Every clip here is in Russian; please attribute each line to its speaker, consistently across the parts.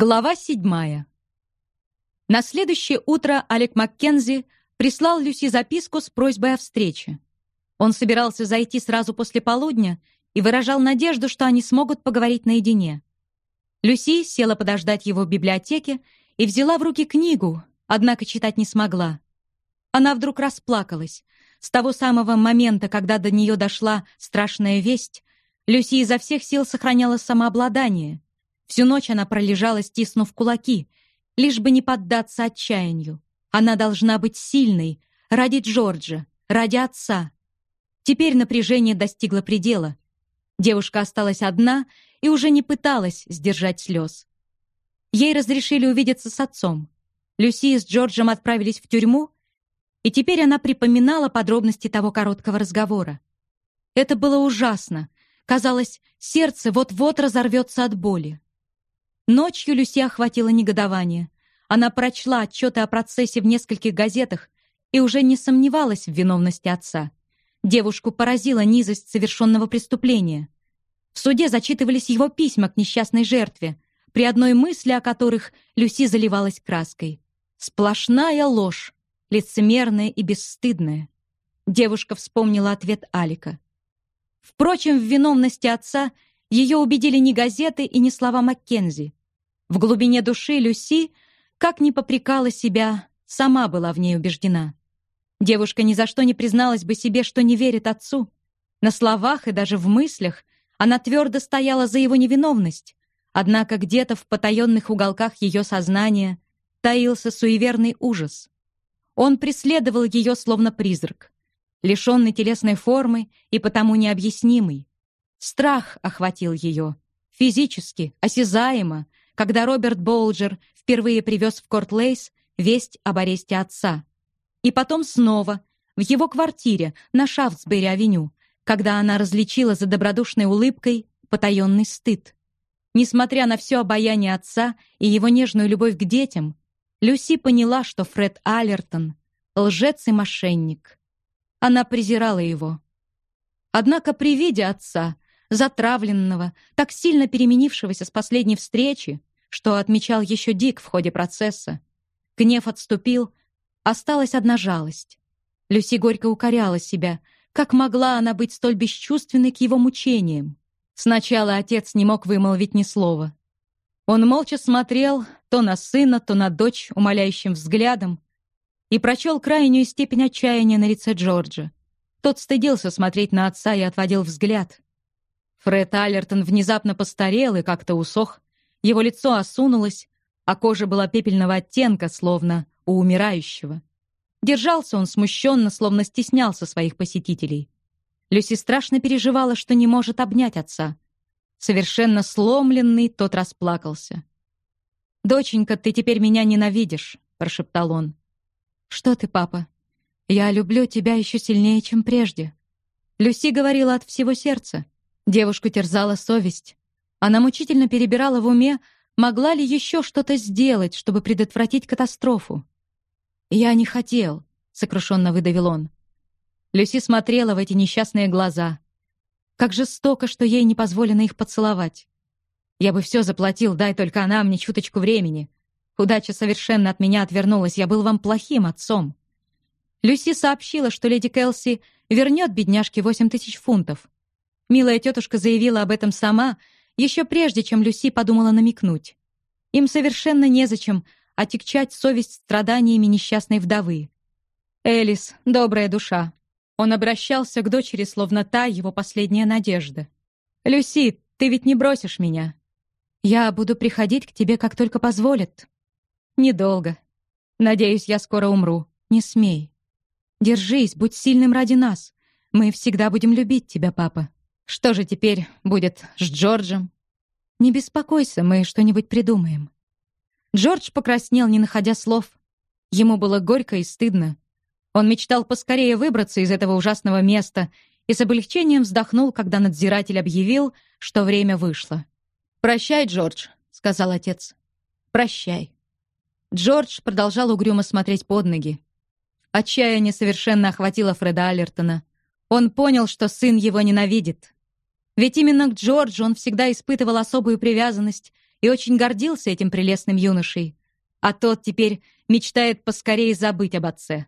Speaker 1: Глава седьмая. На следующее утро Алек Маккензи прислал Люси записку с просьбой о встрече. Он собирался зайти сразу после полудня и выражал надежду, что они смогут поговорить наедине. Люси села подождать его в библиотеке и взяла в руки книгу, однако читать не смогла. Она вдруг расплакалась. С того самого момента, когда до нее дошла страшная весть, Люси изо всех сил сохраняла самообладание — Всю ночь она пролежала, стиснув кулаки, лишь бы не поддаться отчаянию. Она должна быть сильной, ради Джорджа, ради отца. Теперь напряжение достигло предела. Девушка осталась одна и уже не пыталась сдержать слез. Ей разрешили увидеться с отцом. Люси с Джорджем отправились в тюрьму, и теперь она припоминала подробности того короткого разговора. Это было ужасно. Казалось, сердце вот-вот разорвется от боли. Ночью Люси охватило негодование. Она прочла отчеты о процессе в нескольких газетах и уже не сомневалась в виновности отца. Девушку поразила низость совершенного преступления. В суде зачитывались его письма к несчастной жертве, при одной мысли о которых Люси заливалась краской. Сплошная ложь, лицемерная и бесстыдная. Девушка вспомнила ответ Алика. Впрочем, в виновности отца ее убедили не газеты и не слова Маккензи. В глубине души Люси, как ни попрекала себя, сама была в ней убеждена. Девушка ни за что не призналась бы себе, что не верит отцу. На словах и даже в мыслях она твердо стояла за его невиновность. Однако где-то в потаенных уголках ее сознания таился суеверный ужас. Он преследовал ее словно призрак, лишенный телесной формы и потому необъяснимый. Страх охватил ее, физически, осязаемо, когда Роберт Болджер впервые привез в Корт-Лейс весть об аресте отца. И потом снова, в его квартире на Шафтсбери-авеню, когда она различила за добродушной улыбкой потаенный стыд. Несмотря на все обаяние отца и его нежную любовь к детям, Люси поняла, что Фред Аллертон — лжец и мошенник. Она презирала его. Однако при виде отца, затравленного, так сильно переменившегося с последней встречи, что отмечал еще Дик в ходе процесса. Гнев отступил, осталась одна жалость. Люси горько укоряла себя. Как могла она быть столь бесчувственной к его мучениям? Сначала отец не мог вымолвить ни слова. Он молча смотрел то на сына, то на дочь умоляющим взглядом и прочел крайнюю степень отчаяния на лице Джорджа. Тот стыдился смотреть на отца и отводил взгляд. Фред Аллертон внезапно постарел и как-то усох. Его лицо осунулось, а кожа была пепельного оттенка, словно у умирающего. Держался он смущенно, словно стеснялся своих посетителей. Люси страшно переживала, что не может обнять отца. Совершенно сломленный, тот расплакался. «Доченька, ты теперь меня ненавидишь», — прошептал он. «Что ты, папа? Я люблю тебя еще сильнее, чем прежде». Люси говорила от всего сердца. Девушку терзала совесть. Она мучительно перебирала в уме, могла ли еще что-то сделать, чтобы предотвратить катастрофу. «Я не хотел», — сокрушенно выдавил он. Люси смотрела в эти несчастные глаза. Как жестоко, что ей не позволено их поцеловать. Я бы все заплатил, дай только она мне чуточку времени. Удача совершенно от меня отвернулась, я был вам плохим отцом. Люси сообщила, что леди Келси вернет бедняжке восемь тысяч фунтов. Милая тетушка заявила об этом сама — еще прежде, чем Люси подумала намекнуть. Им совершенно незачем отягчать совесть страданиями несчастной вдовы. Элис — добрая душа. Он обращался к дочери, словно та его последняя надежда. «Люси, ты ведь не бросишь меня?» «Я буду приходить к тебе, как только позволят». «Недолго. Надеюсь, я скоро умру. Не смей. Держись, будь сильным ради нас. Мы всегда будем любить тебя, папа». Что же теперь будет с Джорджем? Не беспокойся, мы что-нибудь придумаем. Джордж покраснел, не находя слов. Ему было горько и стыдно. Он мечтал поскорее выбраться из этого ужасного места и с облегчением вздохнул, когда надзиратель объявил, что время вышло. «Прощай, Джордж», — сказал отец. «Прощай». Джордж продолжал угрюмо смотреть под ноги. Отчаяние совершенно охватило Фреда Аллертона. Он понял, что сын его ненавидит. Ведь именно к Джорджу он всегда испытывал особую привязанность и очень гордился этим прелестным юношей. А тот теперь мечтает поскорее забыть об отце.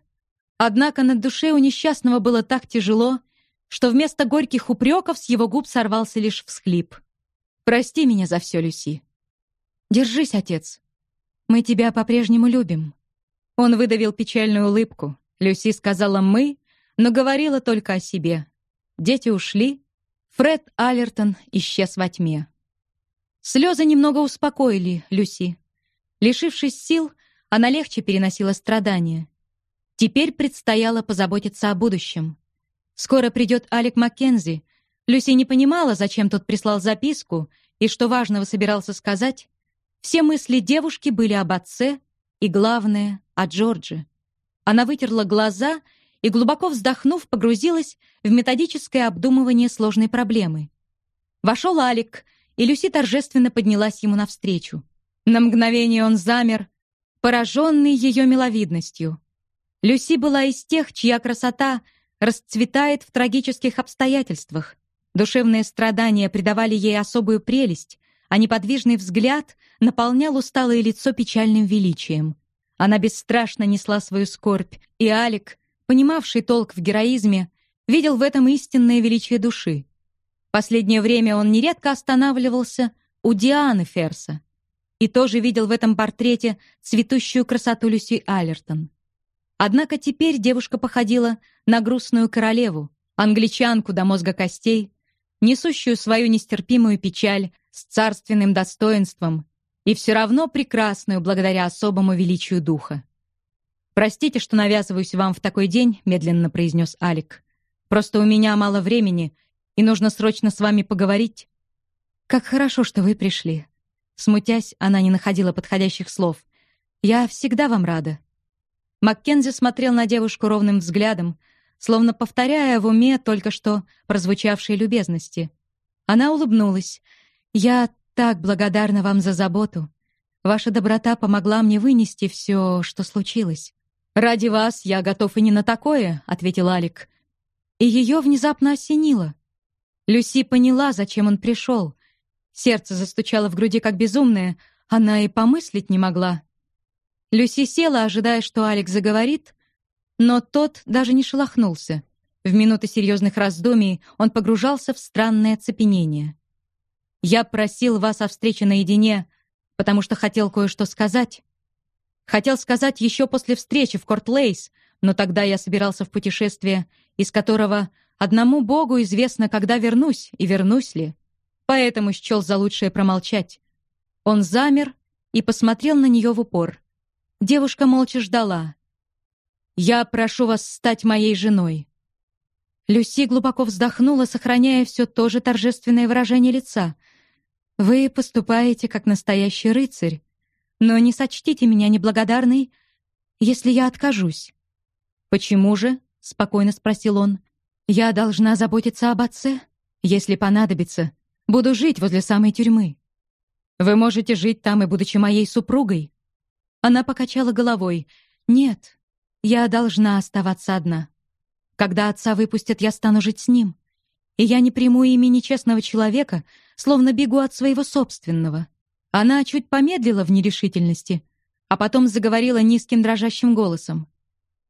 Speaker 1: Однако на душе у несчастного было так тяжело, что вместо горьких упреков с его губ сорвался лишь всхлип. «Прости меня за все, Люси». «Держись, отец. Мы тебя по-прежнему любим». Он выдавил печальную улыбку. Люси сказала «мы», но говорила только о себе. Дети ушли. Фред Аллертон исчез во тьме. Слезы немного успокоили Люси. Лишившись сил, она легче переносила страдания. Теперь предстояло позаботиться о будущем. Скоро придет Алек Маккензи. Люси не понимала, зачем тот прислал записку и что важного собирался сказать. Все мысли девушки были об отце и, главное, о Джордже. Она вытерла глаза и, глубоко вздохнув, погрузилась в методическое обдумывание сложной проблемы. Вошел Алик, и Люси торжественно поднялась ему навстречу. На мгновение он замер, пораженный ее миловидностью. Люси была из тех, чья красота расцветает в трагических обстоятельствах. Душевные страдания придавали ей особую прелесть, а неподвижный взгляд наполнял усталое лицо печальным величием. Она бесстрашно несла свою скорбь, и Алик, понимавший толк в героизме, видел в этом истинное величие души. Последнее время он нередко останавливался у Дианы Ферса и тоже видел в этом портрете цветущую красоту Люси Аллертон. Однако теперь девушка походила на грустную королеву, англичанку до мозга костей, несущую свою нестерпимую печаль с царственным достоинством и все равно прекрасную благодаря особому величию духа. «Простите, что навязываюсь вам в такой день», — медленно произнес Алик. «Просто у меня мало времени, и нужно срочно с вами поговорить». «Как хорошо, что вы пришли». Смутясь, она не находила подходящих слов. «Я всегда вам рада». Маккензи смотрел на девушку ровным взглядом, словно повторяя в уме только что прозвучавшие любезности. Она улыбнулась. «Я так благодарна вам за заботу. Ваша доброта помогла мне вынести все, что случилось». «Ради вас я готов и не на такое», — ответил Алик. И ее внезапно осенило. Люси поняла, зачем он пришел. Сердце застучало в груди как безумное, она и помыслить не могла. Люси села, ожидая, что Алекс заговорит, но тот даже не шелохнулся. В минуты серьезных раздумий он погружался в странное оцепенение. «Я просил вас о встрече наедине, потому что хотел кое-что сказать. Хотел сказать еще после встречи в Кортлейс, но тогда я собирался в путешествие, из которого одному Богу известно, когда вернусь и вернусь ли поэтому счел за лучшее промолчать. Он замер и посмотрел на нее в упор. Девушка молча ждала. «Я прошу вас стать моей женой». Люси глубоко вздохнула, сохраняя все то же торжественное выражение лица. «Вы поступаете как настоящий рыцарь, но не сочтите меня неблагодарной, если я откажусь». «Почему же?» — спокойно спросил он. «Я должна заботиться об отце, если понадобится. Буду жить возле самой тюрьмы. Вы можете жить там и будучи моей супругой. Она покачала головой. Нет, я должна оставаться одна. Когда отца выпустят, я стану жить с ним. И я не приму имени честного человека, словно бегу от своего собственного. Она чуть помедлила в нерешительности, а потом заговорила низким дрожащим голосом.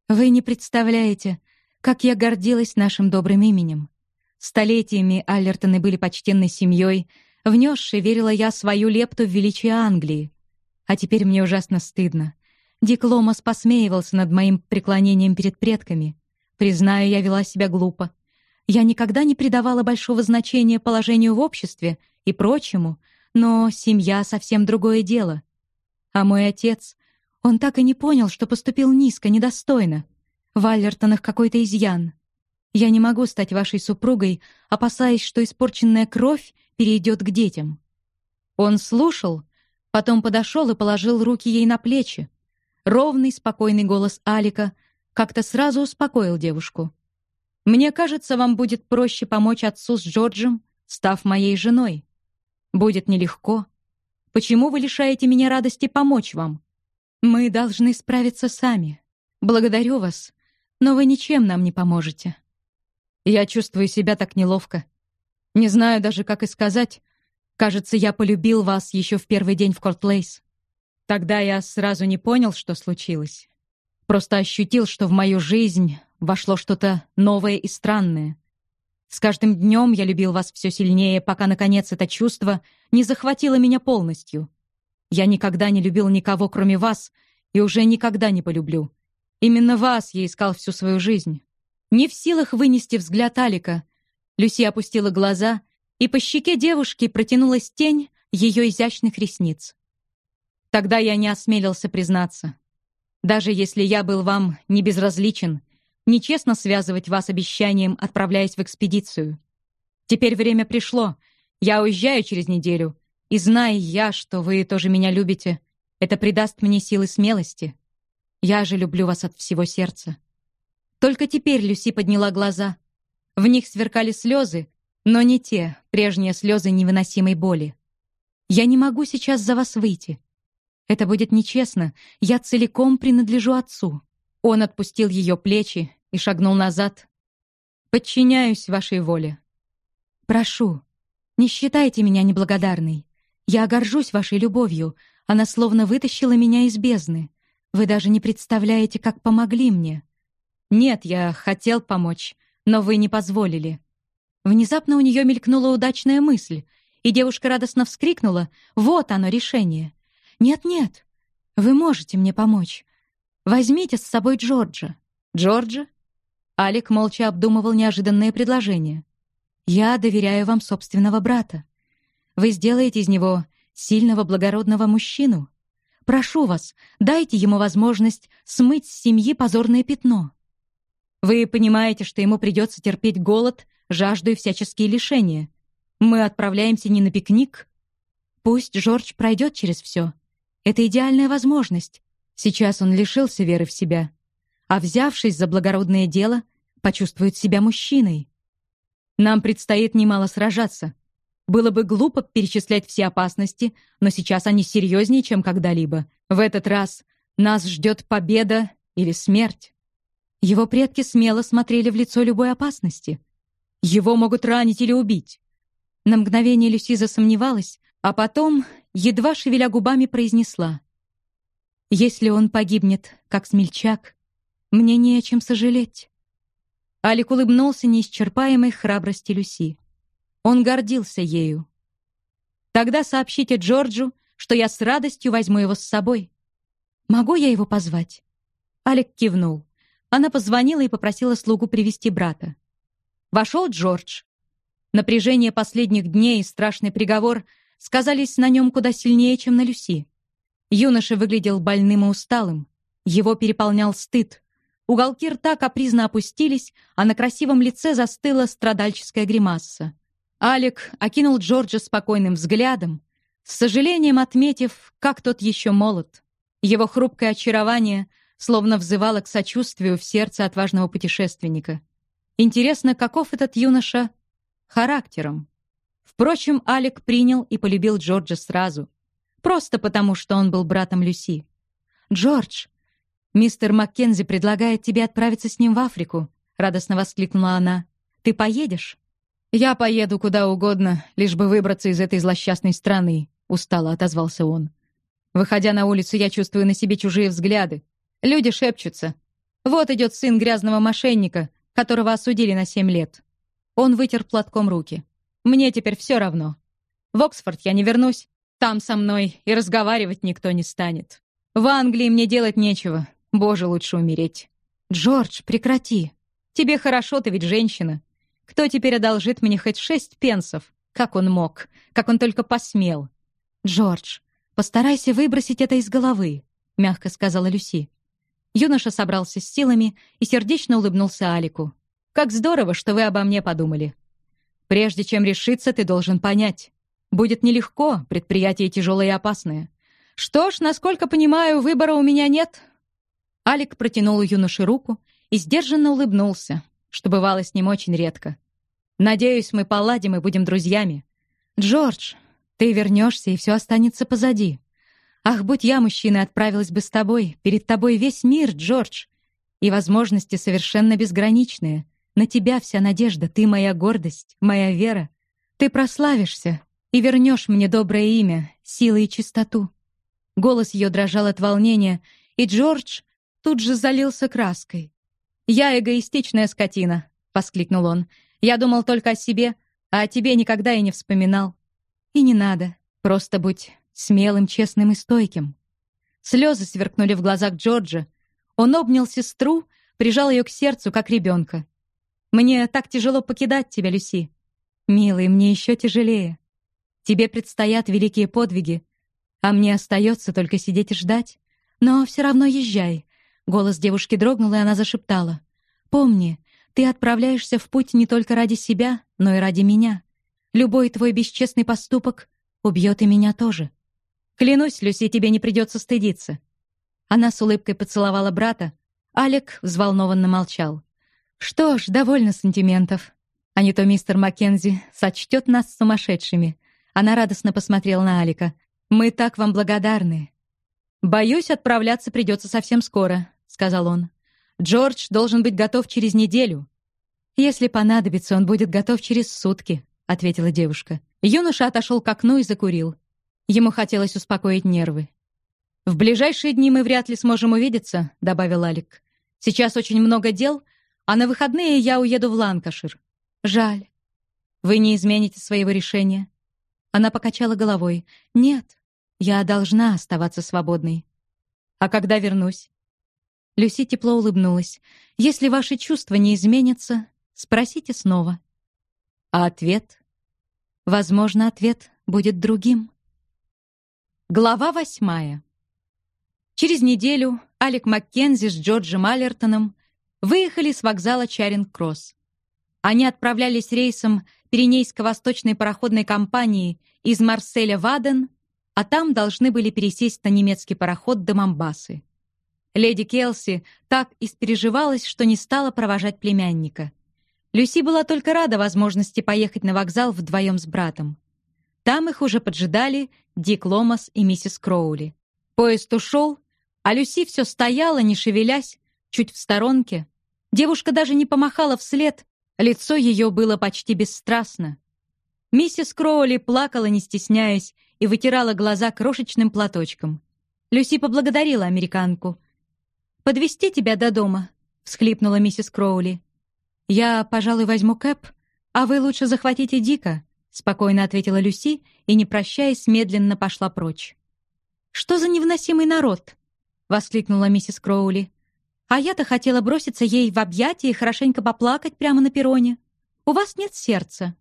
Speaker 1: «Вы не представляете, как я гордилась нашим добрым именем. Столетиями Аллертоны были почтенной семьей, внесшей, верила я, свою лепту в величие Англии. А теперь мне ужасно стыдно. Дик Ломас посмеивался над моим преклонением перед предками. Признаю, я вела себя глупо. Я никогда не придавала большого значения положению в обществе и прочему, но семья — совсем другое дело. А мой отец, он так и не понял, что поступил низко, недостойно. В Аллертонах какой-то изъян. Я не могу стать вашей супругой, опасаясь, что испорченная кровь перейдет к детям». Он слушал, потом подошел и положил руки ей на плечи. Ровный, спокойный голос Алика как-то сразу успокоил девушку. «Мне кажется, вам будет проще помочь отцу с Джорджем, став моей женой. Будет нелегко. Почему вы лишаете меня радости помочь вам? Мы должны справиться сами. Благодарю вас, но вы ничем нам не поможете». Я чувствую себя так неловко. Не знаю даже, как и сказать. Кажется, я полюбил вас еще в первый день в Кортлейс. Тогда я сразу не понял, что случилось. Просто ощутил, что в мою жизнь вошло что-то новое и странное. С каждым днем я любил вас все сильнее, пока, наконец, это чувство не захватило меня полностью. Я никогда не любил никого, кроме вас, и уже никогда не полюблю. Именно вас я искал всю свою жизнь. Не в силах вынести взгляд Алика. Люси опустила глаза, и по щеке девушки протянулась тень ее изящных ресниц. Тогда я не осмелился признаться. Даже если я был вам не безразличен, нечестно связывать вас обещанием, отправляясь в экспедицию. Теперь время пришло. Я уезжаю через неделю. И зная я, что вы тоже меня любите, это придаст мне силы смелости. Я же люблю вас от всего сердца. Только теперь Люси подняла глаза. В них сверкали слезы, но не те, прежние слезы невыносимой боли. Я не могу сейчас за вас выйти. Это будет нечестно. Я целиком принадлежу отцу. Он отпустил ее плечи и шагнул назад. Подчиняюсь вашей воле. Прошу, не считайте меня неблагодарной. Я горжусь вашей любовью. Она словно вытащила меня из бездны. Вы даже не представляете, как помогли мне. Нет, я хотел помочь, но вы не позволили. Внезапно у нее мелькнула удачная мысль, и девушка радостно вскрикнула: "Вот оно решение. Нет-нет. Вы можете мне помочь. Возьмите с собой Джорджа". Джорджа? Алик молча обдумывал неожиданное предложение. Я доверяю вам собственного брата. Вы сделаете из него сильного благородного мужчину. Прошу вас, дайте ему возможность смыть с семьи позорное пятно. Вы понимаете, что ему придется терпеть голод, жажду и всяческие лишения. Мы отправляемся не на пикник. Пусть Жорж пройдет через все. Это идеальная возможность. Сейчас он лишился веры в себя, а взявшись за благородное дело, почувствует себя мужчиной. Нам предстоит немало сражаться. Было бы глупо перечислять все опасности, но сейчас они серьезнее, чем когда-либо. В этот раз нас ждет победа или смерть. Его предки смело смотрели в лицо любой опасности. Его могут ранить или убить. На мгновение Люси засомневалась, а потом, едва шевеля губами, произнесла. «Если он погибнет, как смельчак, мне не о чем сожалеть». Алик улыбнулся неисчерпаемой храбрости Люси. Он гордился ею. Тогда сообщите Джорджу, что я с радостью возьму его с собой. Могу я его позвать? Алек кивнул. Она позвонила и попросила слугу привести брата. Вошел Джордж. Напряжение последних дней и страшный приговор сказались на нем куда сильнее, чем на Люси. Юноша выглядел больным и усталым. Его переполнял стыд. Уголки рта капризно опустились, а на красивом лице застыла страдальческая гримаса. Алик окинул Джорджа спокойным взглядом, с сожалением отметив, как тот еще молод. Его хрупкое очарование словно взывало к сочувствию в сердце отважного путешественника. Интересно, каков этот юноша характером? Впрочем, Алик принял и полюбил Джорджа сразу. Просто потому, что он был братом Люси. «Джордж, мистер Маккензи предлагает тебе отправиться с ним в Африку», — радостно воскликнула она. «Ты поедешь?» «Я поеду куда угодно, лишь бы выбраться из этой злосчастной страны», — устало отозвался он. Выходя на улицу, я чувствую на себе чужие взгляды. Люди шепчутся. «Вот идет сын грязного мошенника, которого осудили на семь лет». Он вытер платком руки. «Мне теперь все равно. В Оксфорд я не вернусь. Там со мной и разговаривать никто не станет. В Англии мне делать нечего. Боже, лучше умереть». «Джордж, прекрати. Тебе хорошо, ты ведь женщина. Кто теперь одолжит мне хоть шесть пенсов? Как он мог? Как он только посмел? Джордж, постарайся выбросить это из головы, мягко сказала Люси. Юноша собрался с силами и сердечно улыбнулся Алику. Как здорово, что вы обо мне подумали. Прежде чем решиться, ты должен понять. Будет нелегко, предприятие тяжелое и опасное. Что ж, насколько понимаю, выбора у меня нет. Алик протянул юноше руку и сдержанно улыбнулся, что бывало с ним очень редко. Надеюсь, мы поладим и будем друзьями. Джордж, ты вернешься, и все останется позади. Ах, будь я мужчиной, отправилась бы с тобой. Перед тобой весь мир, Джордж. И возможности совершенно безграничные. На тебя вся надежда, ты моя гордость, моя вера. Ты прославишься. И вернешь мне доброе имя, силы и чистоту». Голос ее дрожал от волнения, и Джордж тут же залился краской. «Я эгоистичная скотина», — воскликнул он. «Я думал только о себе, а о тебе никогда и не вспоминал. И не надо, просто будь смелым, честным и стойким». Слезы сверкнули в глазах Джорджа. Он обнял сестру, прижал ее к сердцу, как ребенка. «Мне так тяжело покидать тебя, Люси. Милый, мне еще тяжелее. Тебе предстоят великие подвиги, а мне остается только сидеть и ждать. Но все равно езжай». Голос девушки дрогнул, и она зашептала. «Помни, ты отправляешься в путь не только ради себя, но и ради меня. Любой твой бесчестный поступок убьет и меня тоже. Клянусь, Люси, тебе не придется стыдиться». Она с улыбкой поцеловала брата. Алек взволнованно молчал. «Что ж, довольно сантиментов. А не то мистер Маккензи сочтет нас сумасшедшими». Она радостно посмотрела на Алика. «Мы так вам благодарны». «Боюсь, отправляться придется совсем скоро», — сказал он. «Джордж должен быть готов через неделю». «Если понадобится, он будет готов через сутки», — ответила девушка. Юноша отошел к окну и закурил. Ему хотелось успокоить нервы. «В ближайшие дни мы вряд ли сможем увидеться», — добавил Алик. «Сейчас очень много дел, а на выходные я уеду в Ланкашир. Жаль. Вы не измените своего решения?» Она покачала головой. «Нет, я должна оставаться свободной. А когда вернусь?» Люси тепло улыбнулась. «Если ваши чувства не изменятся, спросите снова». А ответ? Возможно, ответ будет другим. Глава восьмая. Через неделю Алек Маккензи с Джорджем Аллертоном выехали с вокзала Чаринг-Кросс. Они отправлялись рейсом Пиренейско-Восточной пароходной компании из Марселя в Аден, а там должны были пересесть на немецкий пароход до Мамбасы. Леди Келси так испереживалась, что не стала провожать племянника. Люси была только рада возможности поехать на вокзал вдвоем с братом. Там их уже поджидали Дик Ломас и миссис Кроули. Поезд ушел, а Люси все стояла, не шевелясь, чуть в сторонке. Девушка даже не помахала вслед, лицо ее было почти бесстрастно. Миссис Кроули плакала, не стесняясь, и вытирала глаза крошечным платочком. Люси поблагодарила американку. «Подвезти тебя до дома», — всхлипнула миссис Кроули. «Я, пожалуй, возьму Кэп, а вы лучше захватите Дика», — спокойно ответила Люси и, не прощаясь, медленно пошла прочь. «Что за невыносимый народ?» — воскликнула миссис Кроули. «А я-то хотела броситься ей в объятия и хорошенько поплакать прямо на перроне. У вас нет сердца».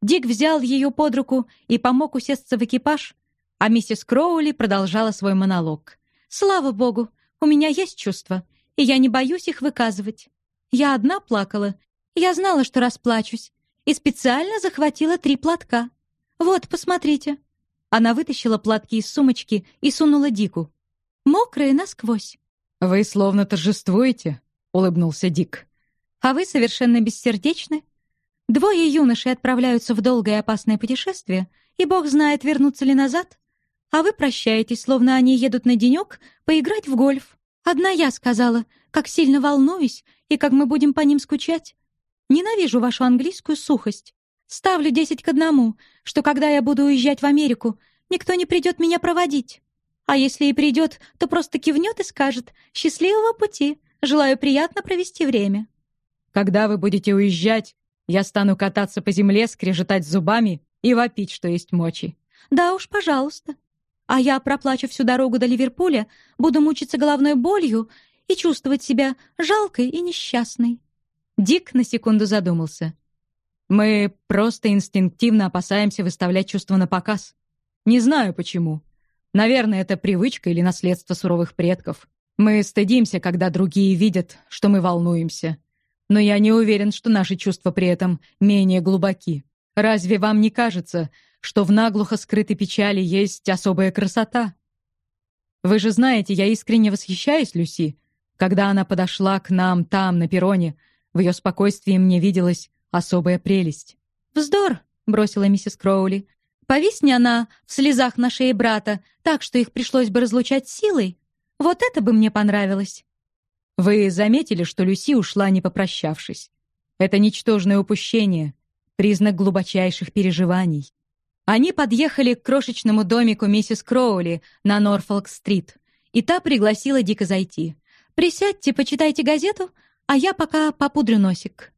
Speaker 1: Дик взял ее под руку и помог усесться в экипаж, а миссис Кроули продолжала свой монолог. «Слава богу, у меня есть чувства, и я не боюсь их выказывать. Я одна плакала, я знала, что расплачусь, и специально захватила три платка. Вот, посмотрите». Она вытащила платки из сумочки и сунула Дику. «Мокрые насквозь».
Speaker 2: «Вы словно торжествуете», — улыбнулся Дик.
Speaker 1: «А вы совершенно бессердечны. Двое юношей отправляются в долгое опасное путешествие, и бог знает, вернутся ли назад. А вы прощаетесь, словно они едут на денек поиграть в гольф. Одна я сказала, как сильно волнуюсь и как мы будем по ним скучать. Ненавижу вашу английскую сухость. Ставлю десять к одному, что когда я буду уезжать в Америку, никто не придет меня проводить. А если и придет, то просто кивнет и скажет «Счастливого пути! Желаю приятно провести время».
Speaker 2: «Когда вы будете уезжать, я стану кататься по земле, скрежетать зубами и вопить, что есть мочи».
Speaker 1: «Да уж, пожалуйста. А я проплачу всю дорогу до Ливерпуля, буду мучиться головной болью и чувствовать себя жалкой и несчастной». Дик на секунду задумался.
Speaker 2: Мы просто инстинктивно опасаемся выставлять чувства на показ. Не знаю почему. Наверное, это привычка или наследство суровых предков. Мы стыдимся, когда другие видят, что мы волнуемся. Но я не уверен, что наши чувства при этом менее глубоки. Разве вам не кажется, что в наглухо скрытой печали есть особая красота? Вы же знаете, я искренне восхищаюсь Люси. Когда она подошла к нам там, на перроне, в ее спокойствии мне виделась особая прелесть.
Speaker 1: «Вздор!» — бросила миссис Кроули. «Повисни она в слезах на шее брата, так что их пришлось бы разлучать силой. Вот это бы мне понравилось!»
Speaker 2: «Вы заметили, что Люси ушла, не попрощавшись? Это ничтожное упущение, признак глубочайших переживаний.
Speaker 1: Они подъехали к крошечному домику миссис Кроули на Норфолк-стрит, и та пригласила Дика зайти. «Присядьте, почитайте газету, а я пока попудрю носик».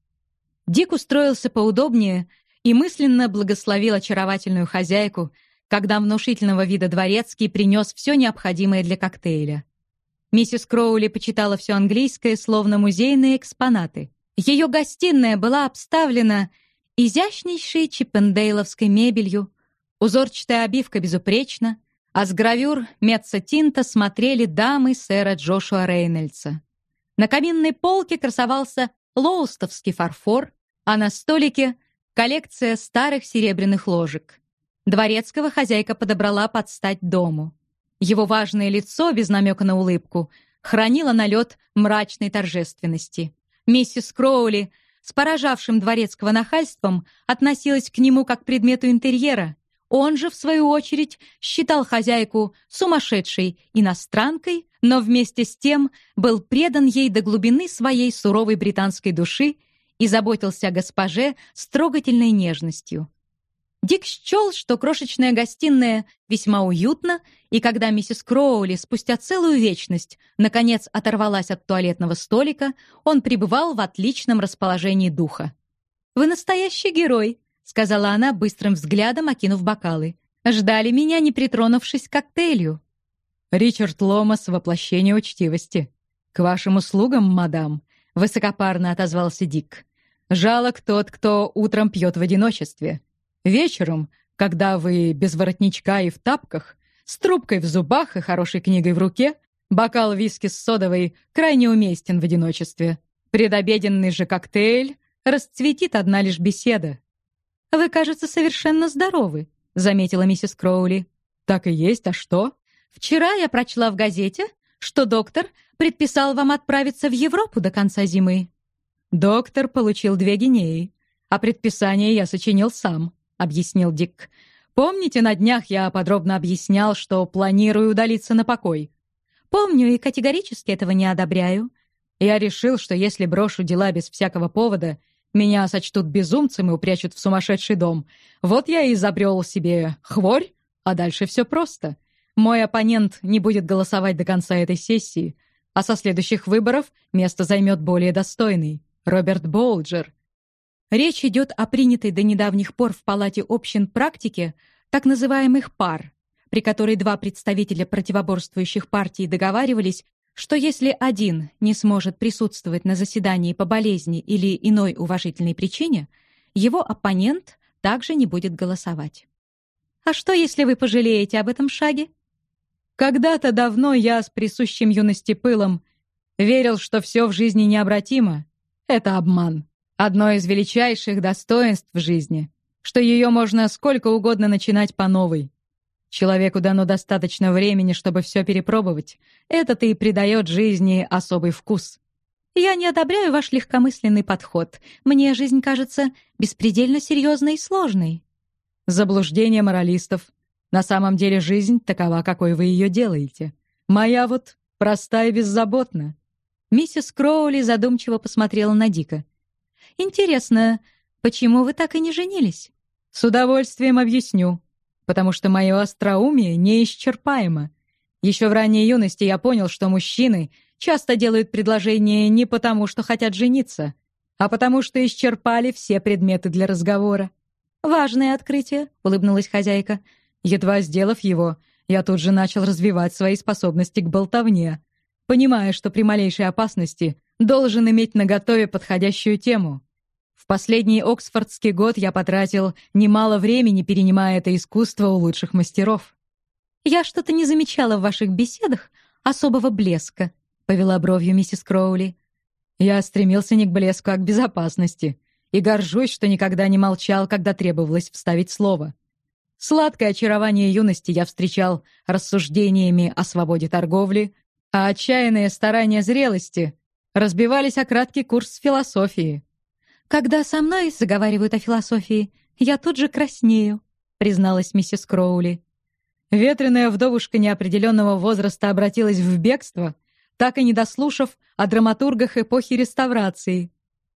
Speaker 1: Дик устроился поудобнее и мысленно благословил очаровательную хозяйку, когда внушительного вида дворецкий принес все необходимое для коктейля. Миссис Кроули почитала все английское, словно музейные экспонаты. Ее гостиная была обставлена изящнейшей чиппендейловской мебелью, узорчатая обивка безупречна, а с гравюр Метца Тинта смотрели дамы сэра Джошуа Рейнольдса. На каминной полке красовался лоустовский фарфор, а на столике — коллекция старых серебряных ложек. Дворецкого хозяйка подобрала под стать дому. Его важное лицо, без намека на улыбку, хранило налет мрачной торжественности. Миссис Кроули с поражавшим дворецкого нахальством относилась к нему как к предмету интерьера. Он же, в свою очередь, считал хозяйку сумасшедшей иностранкой, но вместе с тем был предан ей до глубины своей суровой британской души и заботился о госпоже с трогательной нежностью. Дик счел, что крошечная гостиная весьма уютна, и когда миссис Кроули спустя целую вечность наконец оторвалась от туалетного столика, он пребывал в отличном расположении духа. «Вы настоящий герой», — сказала она, быстрым взглядом окинув бокалы. «Ждали меня, не притронувшись к коктейлю».
Speaker 2: «Ричард Ломас — воплощение учтивости. К вашим услугам, мадам», — высокопарно отозвался Дик. «Жалок тот, кто утром пьет в одиночестве». Вечером, когда вы без воротничка и в тапках, с трубкой в зубах и хорошей книгой в руке, бокал виски с содовой крайне уместен в одиночестве. Предобеденный же коктейль расцветит одна лишь беседа.
Speaker 1: «Вы, кажется, совершенно здоровы», — заметила миссис Кроули.
Speaker 2: «Так и есть, а что?»
Speaker 1: «Вчера я прочла в газете, что доктор предписал вам отправиться в Европу до конца зимы».
Speaker 2: «Доктор получил две гинеи, а предписание я сочинил сам», — объяснил Дик. «Помните, на днях я подробно объяснял, что планирую удалиться на покой?»
Speaker 1: «Помню и категорически этого не одобряю».
Speaker 2: Я решил, что если брошу дела без всякого повода, меня сочтут безумцем и упрячут в сумасшедший дом. Вот я и изобрел себе хворь, а дальше все просто. Мой оппонент не будет голосовать до конца этой сессии, а со следующих выборов место займет более достойный — Роберт Болджер,
Speaker 1: Речь идет о принятой до недавних пор в Палате общин практике так называемых пар, при которой два представителя противоборствующих партий договаривались, что если один не сможет присутствовать на заседании по болезни или иной уважительной причине, его оппонент также не будет голосовать. А что, если вы пожалеете об этом шаге?
Speaker 2: Когда-то давно я с присущим юности пылом верил, что все в жизни необратимо. Это обман. Одно из величайших достоинств в жизни, что ее можно сколько угодно начинать по новой. Человеку дано достаточно времени, чтобы все перепробовать. Это-то и придает жизни особый вкус.
Speaker 1: Я не одобряю ваш легкомысленный подход. Мне жизнь кажется беспредельно серьезной и сложной.
Speaker 2: Заблуждение моралистов. На самом деле жизнь такова, какой вы ее делаете. Моя вот проста и беззаботна.
Speaker 1: Миссис Кроули задумчиво посмотрела на Дика. Интересно, почему вы так и не женились?»
Speaker 2: «С удовольствием объясню. Потому что мое остроумие неисчерпаемо. Еще в ранней юности я понял, что мужчины часто делают предложение не потому, что хотят жениться, а потому что исчерпали все предметы для разговора.
Speaker 1: «Важное открытие», — улыбнулась хозяйка.
Speaker 2: Едва сделав его, я тут же начал развивать свои способности к болтовне, понимая, что при малейшей опасности должен иметь наготове подходящую тему. В последний Оксфордский год я потратил немало времени, перенимая это искусство у лучших мастеров.
Speaker 1: «Я что-то не замечала в ваших беседах особого блеска», — повела бровью миссис Кроули.
Speaker 2: «Я стремился не к блеску, а к безопасности, и горжусь, что никогда не молчал, когда требовалось вставить слово. Сладкое очарование юности я встречал рассуждениями о свободе торговли, а отчаянные старания зрелости разбивались о краткий курс философии.
Speaker 1: «Когда со мной заговаривают о философии, я тут же краснею», — призналась миссис Кроули.
Speaker 2: Ветреная вдовушка неопределенного возраста обратилась в бегство, так и не дослушав о драматургах эпохи реставрации.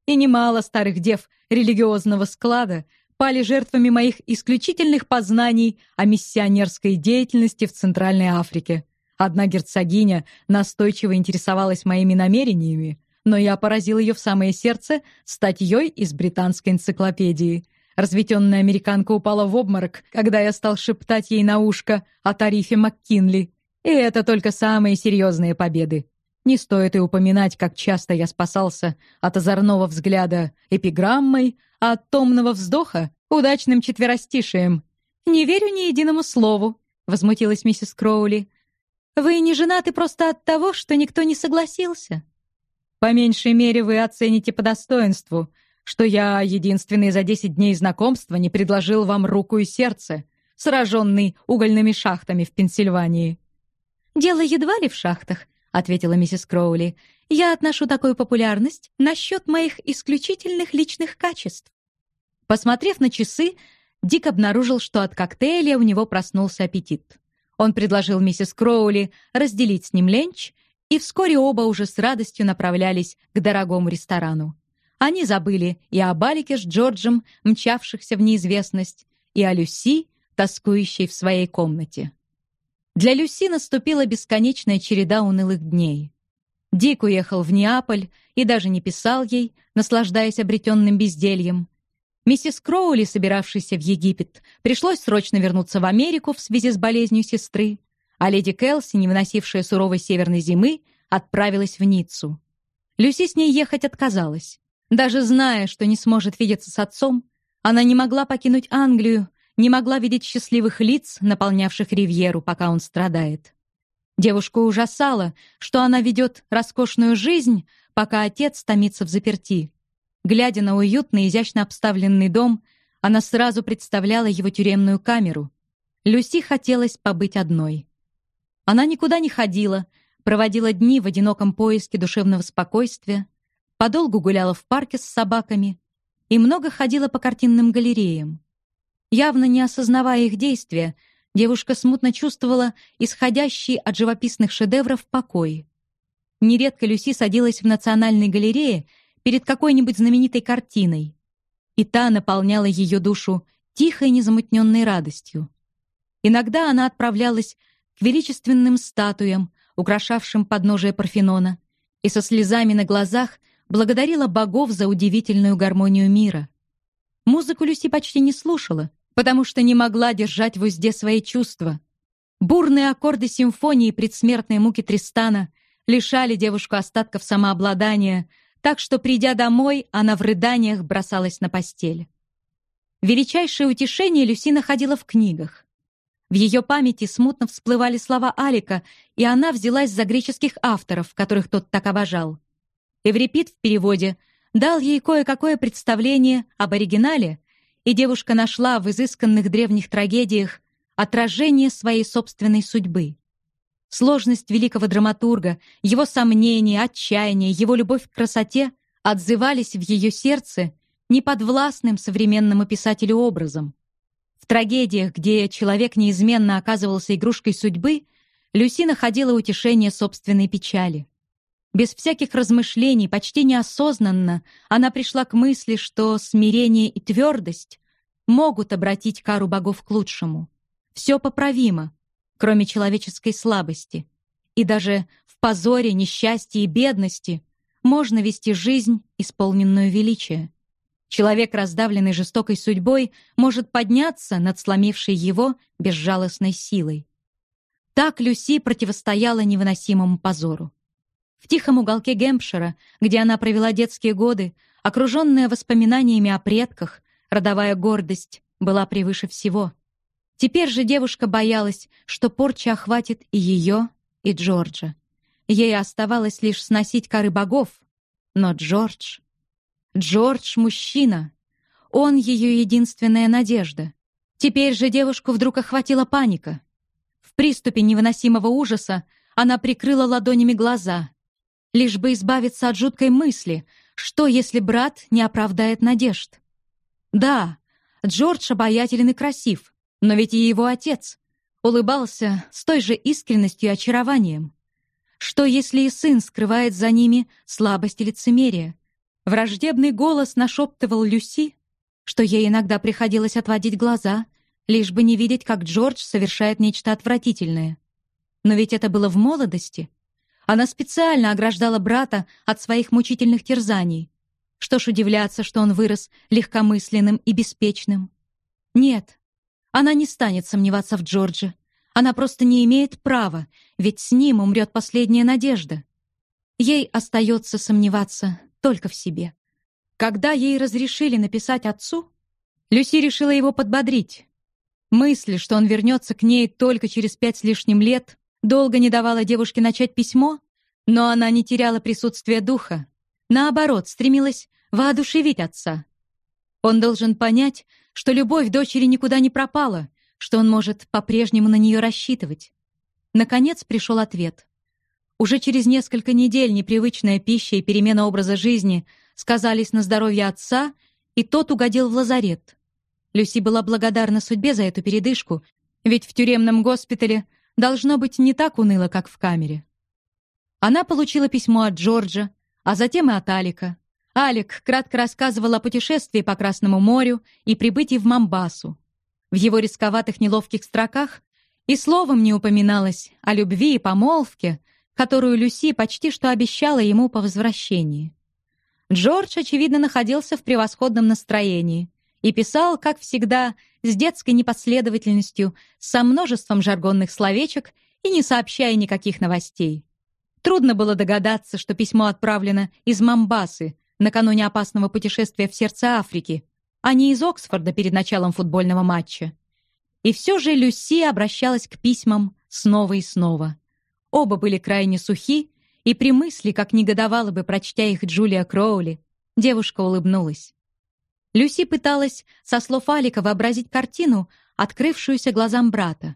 Speaker 2: И немало старых дев религиозного склада пали жертвами моих исключительных познаний о миссионерской деятельности в Центральной Африке. Одна герцогиня настойчиво интересовалась моими намерениями, но я поразил ее в самое сердце статьей из британской энциклопедии. Разветенная американка упала в обморок, когда я стал шептать ей на ушко о тарифе МакКинли. И это только самые серьезные победы. Не стоит и упоминать, как часто я спасался от озорного взгляда эпиграммой, от томного вздоха — удачным четверостишием. «Не верю ни единому слову», — возмутилась миссис Кроули. «Вы не женаты просто от того, что никто не согласился». «По меньшей мере вы оцените по достоинству, что я, единственный за десять дней знакомства, не предложил вам руку и сердце, сраженный угольными шахтами в Пенсильвании». «Дело едва ли в шахтах», — ответила миссис Кроули. «Я отношу такую популярность насчет моих исключительных личных качеств». Посмотрев на часы, Дик обнаружил, что от коктейля у него проснулся аппетит. Он предложил миссис Кроули разделить с ним ленч, и вскоре оба уже с радостью направлялись к дорогому ресторану. Они забыли и о Балике с Джорджем, мчавшихся в неизвестность, и о Люси, тоскующей в своей комнате. Для Люси наступила бесконечная череда унылых дней. Дик уехал в Неаполь и даже не писал ей, наслаждаясь обретенным бездельем. Миссис Кроули, собиравшейся в Египет, пришлось срочно вернуться в Америку в связи с болезнью сестры, а леди Келси, не выносившая суровой северной зимы, отправилась в Ниццу. Люси с ней ехать отказалась. Даже зная, что не сможет видеться с отцом, она не могла покинуть Англию, не могла видеть счастливых лиц, наполнявших Ривьеру, пока он страдает. Девушку ужасало, что она ведет роскошную жизнь, пока отец томится в заперти. Глядя на уютный, изящно обставленный дом, она сразу представляла его тюремную камеру. Люси хотелось побыть одной. Она никуда не ходила, проводила дни в одиноком поиске душевного спокойствия, подолгу гуляла в парке с собаками и много ходила по картинным галереям. Явно не осознавая их действия, девушка смутно чувствовала исходящий от живописных шедевров покой. Нередко Люси садилась в Национальной галерее перед какой-нибудь знаменитой картиной, и та наполняла ее душу тихой незамутненной радостью. Иногда она отправлялась к величественным статуям, украшавшим подножие Парфенона, и со слезами на глазах благодарила богов за удивительную гармонию мира. Музыку Люси почти не слушала, потому что не могла держать в узде свои чувства. Бурные аккорды симфонии предсмертной муки Тристана лишали девушку остатков самообладания, так что, придя домой, она в рыданиях бросалась на постель. Величайшее утешение Люси находила в книгах. В ее памяти смутно всплывали слова Алика, и она взялась за греческих авторов, которых тот так обожал. Эврипид в переводе дал ей кое-какое представление об оригинале, и девушка нашла в изысканных древних трагедиях отражение своей собственной судьбы. Сложность великого драматурга, его сомнения, отчаяние, его любовь к красоте отзывались в ее сердце неподвластным современному писателю образом. В трагедиях, где человек неизменно оказывался игрушкой судьбы, Люси находила утешение собственной печали. Без всяких размышлений, почти неосознанно, она пришла к мысли, что смирение и твердость могут обратить кару богов к лучшему. Все поправимо, кроме человеческой слабости. И даже в позоре, несчастье и бедности можно вести жизнь, исполненную величия. Человек, раздавленный жестокой судьбой, может подняться над сломившей его безжалостной силой. Так Люси противостояла невыносимому позору. В тихом уголке Гэмпшира, где она провела детские годы, окруженная воспоминаниями о предках, родовая гордость была превыше всего. Теперь же девушка боялась, что порча охватит и ее, и Джорджа. Ей оставалось лишь сносить коры богов. Но Джордж... Джордж — мужчина. Он ее единственная надежда. Теперь же девушку вдруг охватила паника. В приступе невыносимого ужаса она прикрыла ладонями глаза, лишь бы избавиться от жуткой мысли, что если брат не оправдает надежд. Да, Джордж обаятелен и красив, но ведь и его отец улыбался с той же искренностью и очарованием. Что если и сын скрывает за ними слабость и лицемерие? Враждебный голос нашептывал Люси,
Speaker 1: что ей иногда приходилось отводить глаза, лишь бы не видеть, как Джордж совершает нечто отвратительное. Но ведь это было в молодости. Она специально ограждала брата от своих мучительных терзаний. Что ж удивляться, что он вырос легкомысленным и беспечным. Нет, она не станет сомневаться в Джордже. Она просто не имеет права, ведь с ним умрет последняя надежда. Ей остается сомневаться только в себе. Когда ей разрешили написать отцу, Люси решила его подбодрить. Мысль, что он вернется к ней только через пять с лишним лет, долго не давала девушке начать письмо, но она не теряла присутствия духа. Наоборот, стремилась воодушевить отца. Он должен понять, что любовь дочери никуда не пропала, что он может по-прежнему на нее рассчитывать. Наконец пришел ответ. Уже через несколько недель непривычная пища и перемена образа жизни сказались на здоровье отца, и тот угодил в лазарет. Люси была благодарна судьбе за эту передышку, ведь в тюремном госпитале должно быть не так уныло, как в камере. Она получила письмо от Джорджа, а затем и от Алика. Алик кратко рассказывал о путешествии по Красному морю и прибытии в Мамбасу. В его рисковатых неловких строках и словом не упоминалось о любви и помолвке, которую Люси почти что обещала ему по возвращении. Джордж, очевидно, находился в превосходном настроении и писал, как всегда, с детской непоследовательностью, со множеством жаргонных словечек и не сообщая никаких новостей. Трудно было догадаться, что письмо отправлено из Мамбасы накануне опасного путешествия в сердце Африки, а не из Оксфорда перед началом футбольного матча. И все же Люси обращалась к письмам снова и снова. Оба были крайне сухи, и при мысли, как негодовала бы, прочтя их Джулия Кроули, девушка улыбнулась. Люси пыталась со слов Алика вообразить картину, открывшуюся глазам брата.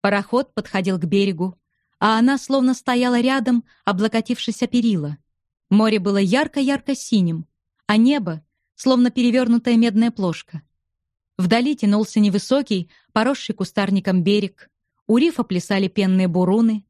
Speaker 1: Пароход подходил к берегу, а она словно стояла рядом, облокотившись о перила. Море было ярко-ярко синим, а небо словно перевернутая медная плошка. Вдали тянулся невысокий, поросший кустарником берег. У рифа плясали пенные буруны.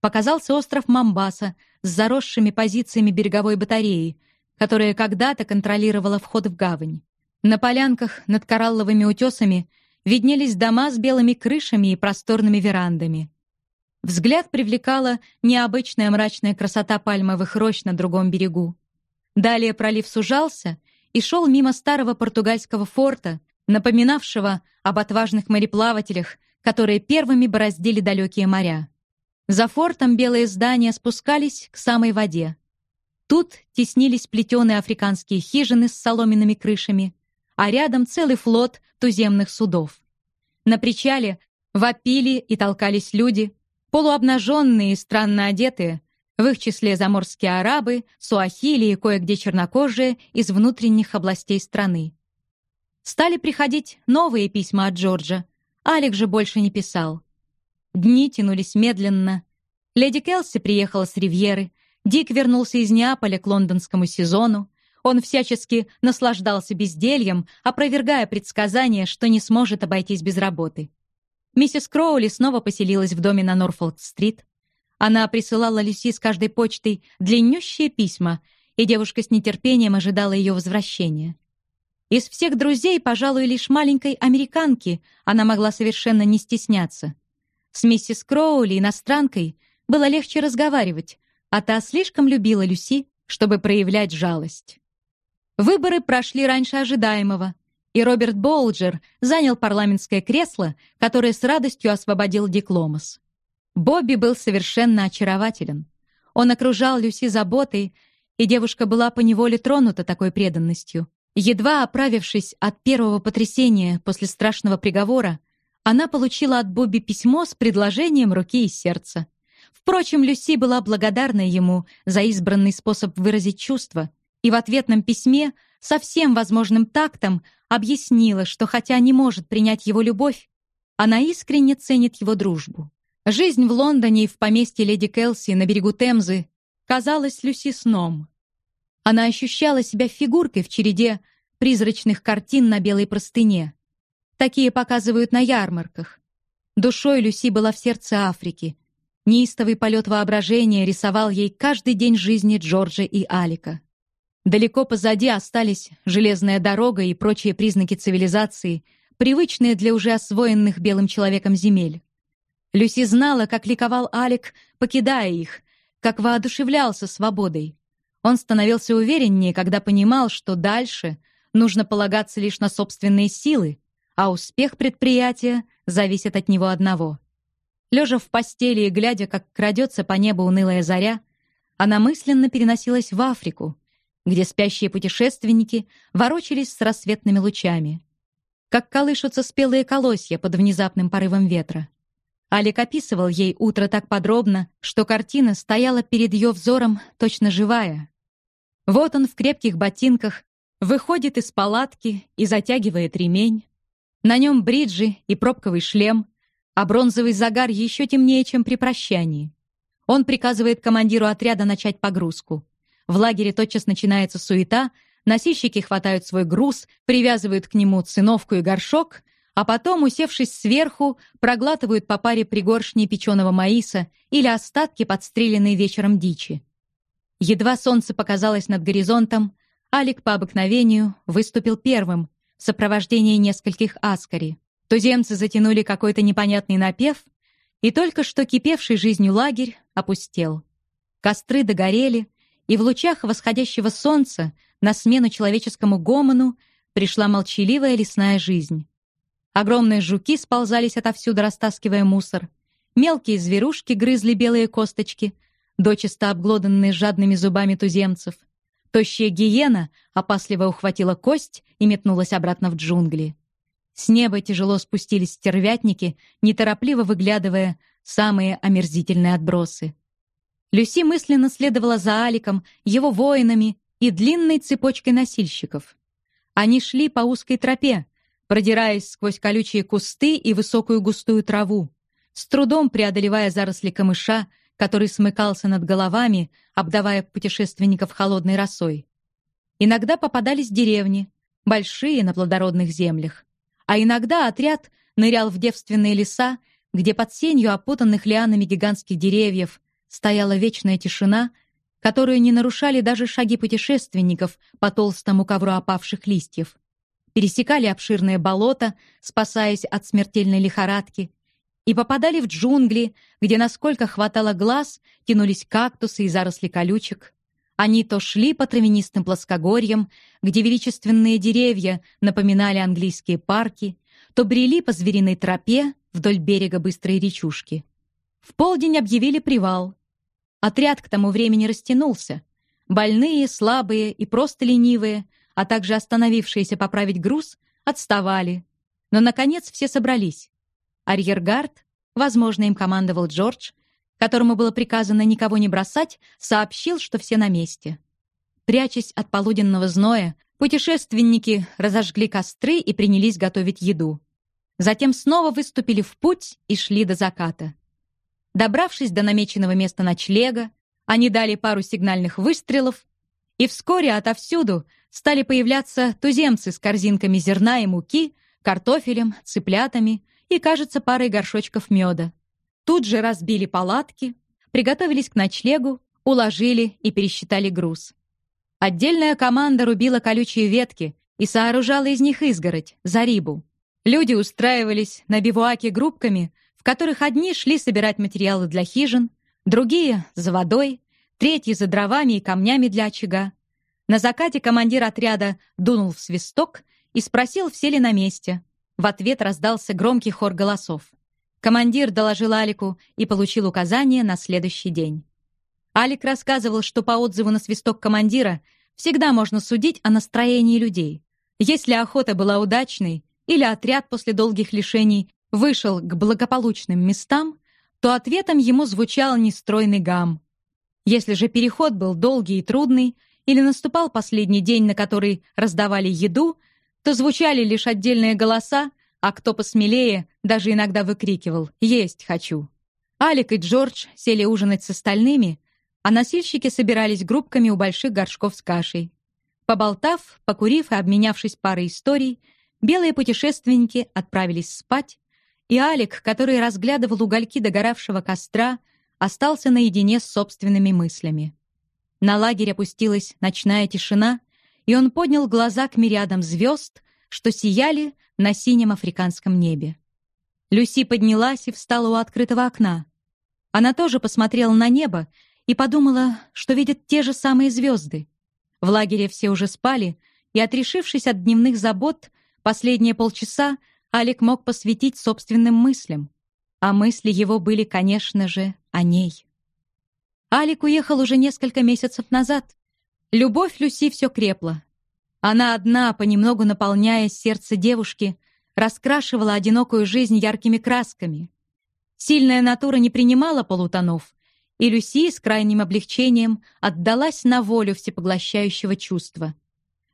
Speaker 1: Показался остров Мамбаса с заросшими позициями береговой батареи, которая когда-то контролировала вход в гавань. На полянках над коралловыми утесами виднелись дома с белыми крышами и просторными верандами. Взгляд привлекала необычная мрачная красота пальмовых рощ на другом берегу. Далее пролив сужался и шел мимо старого португальского форта, напоминавшего об отважных мореплавателях, которые первыми бороздили далекие моря. За фортом белые здания спускались к самой воде. Тут теснились плетеные африканские хижины с соломенными крышами, а рядом целый флот туземных судов. На причале вопили и толкались люди — Полуобнаженные и странно одетые, в их числе заморские арабы, суахили и кое-где чернокожие из внутренних областей страны. Стали приходить новые письма от Джорджа. Алик же больше не писал. Дни тянулись медленно. Леди Келси приехала с Ривьеры, Дик вернулся из Неаполя к лондонскому сезону. Он всячески наслаждался бездельем, опровергая предсказание, что не сможет обойтись без работы. Миссис Кроули снова поселилась в доме на Норфолк-стрит. Она присылала Люси с каждой почтой длиннющие письма, и девушка с нетерпением ожидала ее возвращения. Из всех друзей, пожалуй, лишь маленькой американки она могла совершенно не стесняться. С миссис Кроули, иностранкой, было легче разговаривать, а та слишком любила Люси, чтобы проявлять жалость. Выборы прошли раньше ожидаемого, и Роберт Болджер занял парламентское кресло, которое с радостью освободил Дикломас. Бобби был совершенно очарователен. Он окружал Люси заботой, и девушка была поневоле тронута такой преданностью. Едва оправившись от первого потрясения после страшного приговора, она получила от Бобби письмо с предложением руки и сердца. Впрочем, Люси была благодарна ему за избранный способ выразить чувства, и в ответном письме со всем возможным тактом объяснила, что хотя не может принять его любовь, она искренне ценит его дружбу. Жизнь в Лондоне и в поместье леди Келси на берегу Темзы казалась Люси сном. Она ощущала себя фигуркой в череде призрачных картин на белой простыне. Такие показывают на ярмарках. Душой Люси была в сердце Африки. Неистовый полет воображения рисовал ей каждый день жизни Джорджа и Алика. Далеко позади остались железная дорога и прочие признаки цивилизации, привычные для уже освоенных белым человеком земель. Люси знала, как ликовал Алик, покидая их, как воодушевлялся свободой. Он становился увереннее, когда понимал, что дальше нужно полагаться лишь на собственные силы, а успех предприятия зависит от него одного. Лежа в постели и глядя, как крадется по небу унылая заря, она мысленно переносилась в Африку, где спящие путешественники ворочались с рассветными лучами. Как колышутся спелые колосья под внезапным порывом ветра. Алик описывал ей утро так подробно, что картина стояла перед ее взором точно живая. Вот он в крепких ботинках выходит из палатки и затягивает ремень. На нем бриджи и пробковый шлем, а бронзовый загар еще темнее, чем при прощании. Он приказывает командиру отряда начать погрузку. В лагере тотчас начинается суета, носильщики хватают свой груз, привязывают к нему циновку и горшок, а потом, усевшись сверху, проглатывают по паре пригоршней печеного маиса или остатки подстреленной вечером дичи. Едва солнце показалось над горизонтом, Алик по обыкновению выступил первым в сопровождении нескольких аскари. Туземцы затянули какой-то непонятный напев, и только что кипевший жизнью лагерь опустел. Костры догорели, и в лучах восходящего солнца на смену человеческому гомону пришла молчаливая лесная жизнь. Огромные жуки сползались отовсюду, растаскивая мусор. Мелкие зверушки грызли белые косточки, дочисто обглоданные жадными зубами туземцев. Тощая гиена опасливо ухватила кость и метнулась обратно в джунгли. С неба тяжело спустились стервятники, неторопливо выглядывая самые омерзительные отбросы. Люси мысленно следовала за Аликом, его воинами и длинной цепочкой носильщиков. Они шли по узкой тропе, продираясь сквозь колючие кусты и высокую густую траву, с трудом преодолевая заросли камыша, который смыкался над головами, обдавая путешественников холодной росой. Иногда попадались деревни, большие на плодородных землях, а иногда отряд нырял в девственные леса, где под сенью опутанных лианами гигантских деревьев стояла вечная тишина, которую не нарушали даже шаги путешественников по толстому ковру опавших листьев. Пересекали обширное болото, спасаясь от смертельной лихорадки, и попадали в джунгли, где, насколько хватало глаз, тянулись кактусы и заросли колючек. Они то шли по травянистым плоскогорьям, где величественные деревья напоминали английские парки, то брели по звериной тропе вдоль берега быстрой речушки. В полдень объявили привал. Отряд к тому времени растянулся. Больные, слабые и просто ленивые, а также остановившиеся поправить груз, отставали. Но, наконец, все собрались. Арьергард, возможно, им командовал Джордж, которому было приказано никого не бросать, сообщил, что все на месте. Прячась от полуденного зноя, путешественники разожгли костры и принялись готовить еду. Затем снова выступили в путь и шли до заката. Добравшись до намеченного места ночлега, они дали пару сигнальных выстрелов, и вскоре отовсюду стали появляться туземцы с корзинками зерна и муки, картофелем, цыплятами и, кажется, парой горшочков меда. Тут же разбили палатки, приготовились к ночлегу, уложили и пересчитали груз. Отдельная команда рубила колючие ветки и сооружала из них изгородь, зарибу. Люди устраивались на бивуаке группками, в которых одни шли собирать материалы для хижин, другие — за водой, третьи — за дровами и камнями для очага. На закате командир отряда дунул в свисток и спросил, все ли на месте. В ответ раздался громкий хор голосов. Командир доложил Алику и получил указание на следующий день. Алик рассказывал, что по отзыву на свисток командира всегда можно судить о настроении людей. Если охота была удачной или отряд после долгих лишений вышел к благополучным местам, то ответом ему звучал нестройный гам. Если же переход был долгий и трудный, или наступал последний день, на который раздавали еду, то звучали лишь отдельные голоса, а кто посмелее даже иногда выкрикивал «Есть хочу!». Алик и Джордж сели ужинать с остальными, а носильщики собирались группками у больших горшков с кашей. Поболтав, покурив и обменявшись парой историй, белые путешественники отправились спать, и Алик, который разглядывал угольки догоравшего костра, остался наедине с собственными мыслями. На лагерь опустилась ночная тишина, и он поднял глаза к мириадам звезд, что сияли на синем африканском небе. Люси поднялась и встала у открытого окна. Она тоже посмотрела на небо и подумала, что видит те же самые звезды. В лагере все уже спали, и, отрешившись от дневных забот, последние полчаса Алик мог посвятить собственным мыслям. А мысли его были, конечно же, о ней. Алик уехал уже несколько месяцев назад. Любовь Люси все крепла. Она одна, понемногу наполняя сердце девушки, раскрашивала одинокую жизнь яркими красками. Сильная натура не принимала полутонов, и Люси с крайним облегчением отдалась на волю всепоглощающего чувства.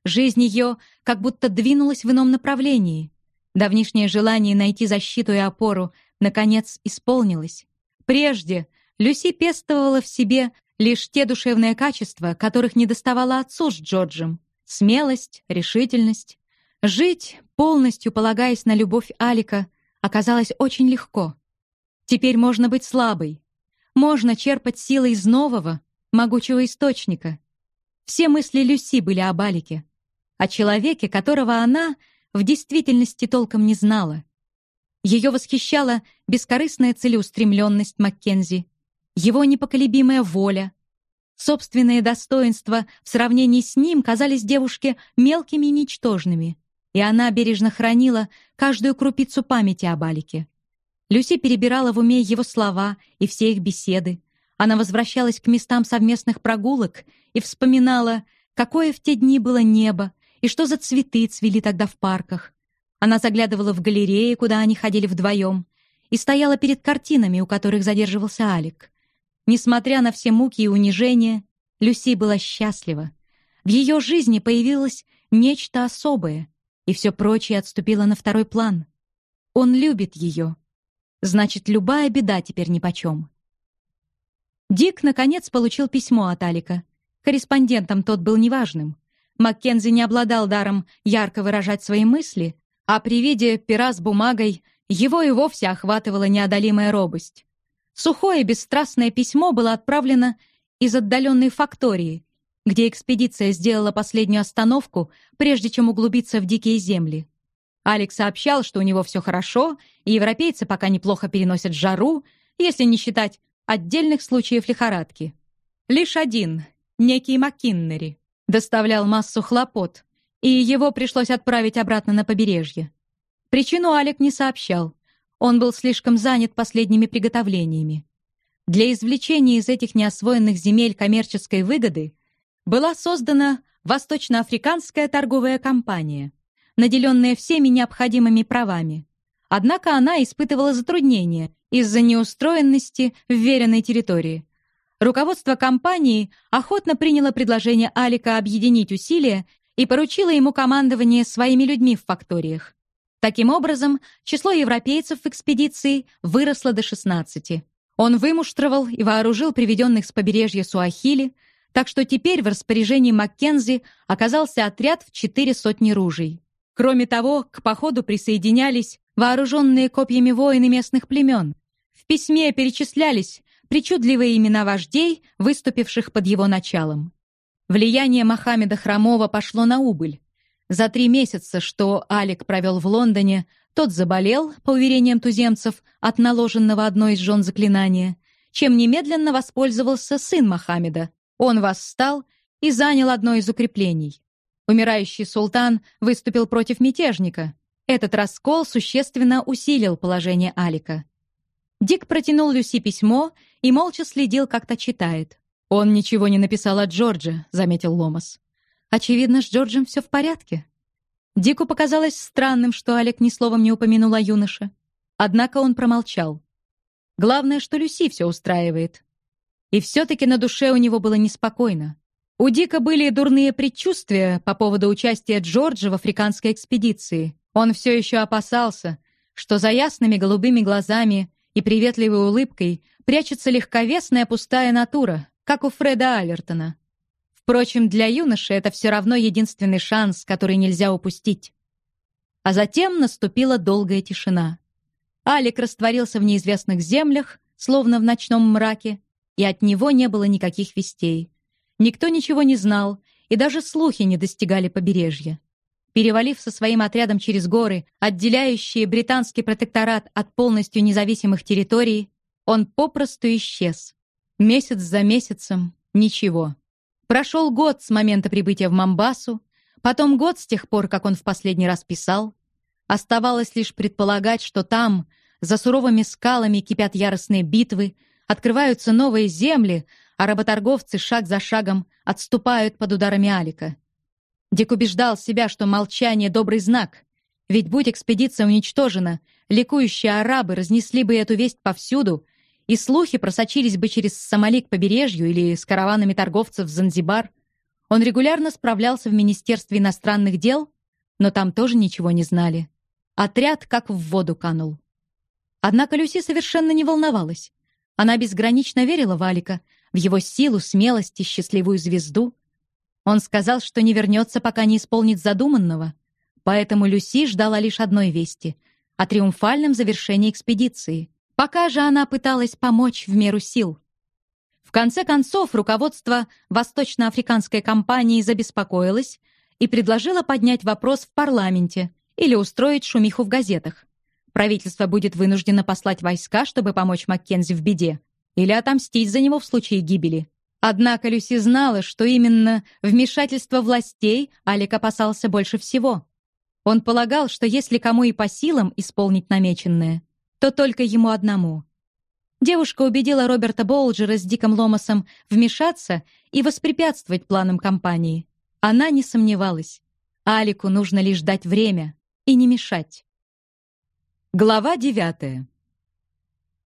Speaker 1: Жизнь ее как будто двинулась в ином направлении. Давнишнее желание найти защиту и опору наконец исполнилось. Прежде Люси пестовала в себе лишь те душевные качества, которых не доставало отцу с Джорджем. Смелость, решительность. Жить, полностью полагаясь на любовь Алика, оказалось очень легко. Теперь можно быть слабой. Можно черпать силы из нового, могучего источника. Все мысли Люси были об Алике. О человеке, которого она в действительности толком не знала. Ее восхищала бескорыстная целеустремленность Маккензи, его непоколебимая воля. Собственные достоинства в сравнении с ним казались девушке мелкими и ничтожными, и она бережно хранила каждую крупицу памяти об Алике. Люси перебирала в уме его слова и все их беседы. Она возвращалась к местам совместных прогулок и вспоминала, какое в те дни было небо и что за цветы цвели тогда в парках. Она заглядывала в галереи, куда они ходили вдвоем, и стояла перед картинами, у которых задерживался Алик. Несмотря на все муки и унижения, Люси была счастлива. В ее жизни появилось нечто особое, и все прочее отступило на второй план. Он любит ее. Значит, любая беда теперь нипочем. Дик, наконец, получил письмо от Алика. Корреспондентом тот был неважным. Маккензи не обладал даром ярко выражать свои мысли, а при виде пера с бумагой его и вовсе охватывала неодолимая робость. Сухое бесстрастное письмо было отправлено из отдаленной фактории, где экспедиция сделала последнюю остановку, прежде чем углубиться в дикие земли. Алекс сообщал, что у него все хорошо, и европейцы пока неплохо переносят жару, если не считать отдельных случаев лихорадки. Лишь один, некий Маккиннери, доставлял массу хлопот, и его пришлось отправить обратно на побережье. Причину Алек не сообщал. Он был слишком занят последними приготовлениями. Для извлечения из этих неосвоенных земель коммерческой выгоды была создана Восточноафриканская торговая компания, наделенная всеми необходимыми правами. Однако она испытывала затруднения из-за неустроенности вверенной территории. Руководство компании охотно приняло предложение Алика объединить усилия и поручило ему командование своими людьми в факториях. Таким образом, число европейцев в экспедиции выросло до 16. Он вымуштровал и вооружил приведенных с побережья Суахили, так что теперь в распоряжении Маккензи оказался отряд в четыре сотни ружей. Кроме того, к походу присоединялись вооруженные копьями воины местных племен. В письме перечислялись причудливые имена вождей, выступивших под его началом. Влияние Мохаммеда Хромова пошло на убыль. За три месяца, что Алик провел в Лондоне, тот заболел, по уверениям туземцев, от наложенного одной из жен заклинания, чем немедленно воспользовался сын Мохаммеда. Он восстал и занял одно из укреплений. Умирающий султан выступил против мятежника. Этот раскол существенно усилил положение Алика. Дик протянул Люси письмо и молча следил, как то читает. «Он ничего не написал о Джордже», — заметил Ломас. Очевидно, с Джорджем все в порядке. Дику показалось странным, что Олег ни словом не упомянул о юноше. Однако он промолчал. Главное, что Люси все устраивает. И все-таки на душе у него было неспокойно. У Дика были дурные предчувствия по поводу участия Джорджа в африканской экспедиции. Он все еще опасался, что за ясными голубыми глазами и приветливой улыбкой прячется легковесная пустая натура, как у Фреда Аллертона. Впрочем, для юноши это все равно единственный шанс, который нельзя упустить. А затем наступила долгая тишина. Алик растворился в неизвестных землях, словно в ночном мраке, и от него не было никаких вестей. Никто ничего не знал, и даже слухи не достигали побережья. Перевалив со своим отрядом через горы, отделяющие британский протекторат от полностью независимых территорий, он попросту исчез. Месяц за месяцем — ничего. Прошел год с момента прибытия в Мамбасу, потом год с тех пор, как он в последний раз писал. Оставалось лишь предполагать, что там, за суровыми скалами, кипят яростные битвы, открываются новые земли, а работорговцы шаг за шагом отступают под ударами Алика. Дик убеждал себя, что молчание — добрый знак. Ведь будь экспедиция уничтожена, ликующие арабы разнесли бы эту весть повсюду, и слухи просочились бы через Сомали к побережью или с караванами торговцев в Занзибар. Он регулярно справлялся в Министерстве иностранных дел, но там тоже ничего не знали. Отряд как в воду канул. Однако Люси совершенно не волновалась. Она безгранично верила в Алика, в его силу, смелость и счастливую звезду. Он сказал, что не вернется, пока не исполнит задуманного. Поэтому Люси ждала лишь одной вести — о триумфальном завершении экспедиции. Пока же она пыталась помочь в меру сил. В конце концов, руководство Восточноафриканской компании забеспокоилось и предложило поднять вопрос в парламенте или устроить шумиху в газетах. Правительство будет вынуждено послать войска, чтобы помочь Маккензи в беде, или отомстить за него в случае гибели. Однако Люси знала, что именно вмешательство властей Алик опасался больше всего. Он полагал, что если кому и по силам исполнить намеченное, то только ему одному. Девушка убедила Роберта Болджера с Диком Ломасом вмешаться и воспрепятствовать планам компании. Она не сомневалась. Алику нужно лишь дать время и не мешать. Глава девятая.